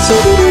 So